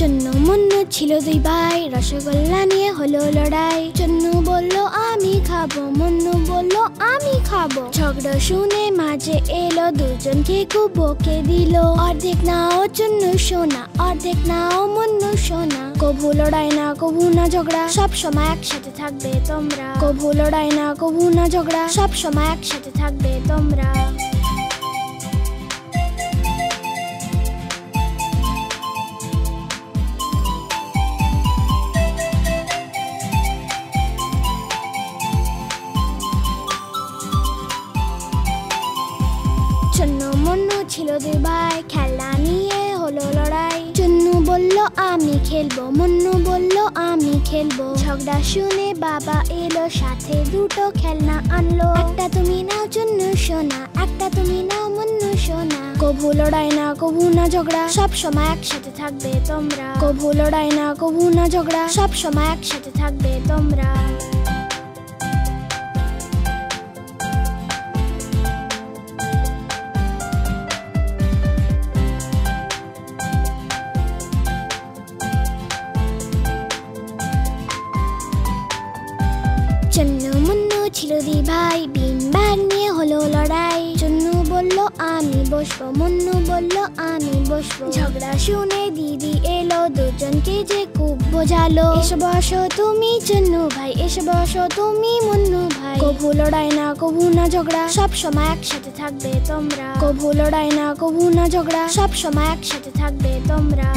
চন্নু মুন্নু ছিল দুই ভাই। রসগোল্লা নিয়ে হলো লড়াই। চন্নু বলল, আমি খাব। মুন্নু বলল, আমি খাব। ঝগড়া শুনে মাঝে এলো দুজনকে খুব বকে দিল। অর্ধেক নাও চন্নু সোনা, অর্ধেক নাও মুন্নু সোনা। কভু লড়াই না, কভু না ঝগড়া, সব সময় একসাথে থাকবে তোমরা। কভু লড়াই না, কভু না ঝগড়া, সব সময় একসাথে থাকবে তোমরা। ছিল দুই ভাই খেলা নিয়ে হলো লড়াই। চন্নু বলল, আমি খেলব। মুন্নু বলল, আমি খেলব। ঝগড়া শুনে বাবা এলো, সাথে দুটো খেলনা আনলো। একটা তুমি নাও চন্নু সোনা, একটা তুমি নাও মুন্নু সোনা। কভু লড়াই না, কভু না ঝগড়া, সব সময় একসাথে থাকবে তোমরা। কভু লড়াই না, কভু না ঝগড়া, সব সময় একসাথে থাকবে তোমরা। চন্নু মুন্নু ছিল দি ভাই বিন ব্যাগ নিয়ে হলো লড়াই। চন্নু বলল, আমি বসবো। মুন্নু বলল, আমি বসবো। ঝগড়া শুনে দিদি এলো, দুজনকে যে খুব বোঝালো। এসে বসো তুমি চন্নু ভাই, এসে বসো তুমি মুন্নু ভাই। কভু লড়াই না, কভু না ঝগড়া, সব সময় একসাথে থাকবে তোমরা। কভু লড়াই না, কভু না ঝগড়া, সব সময় একসাথে থাকবে তোমরা।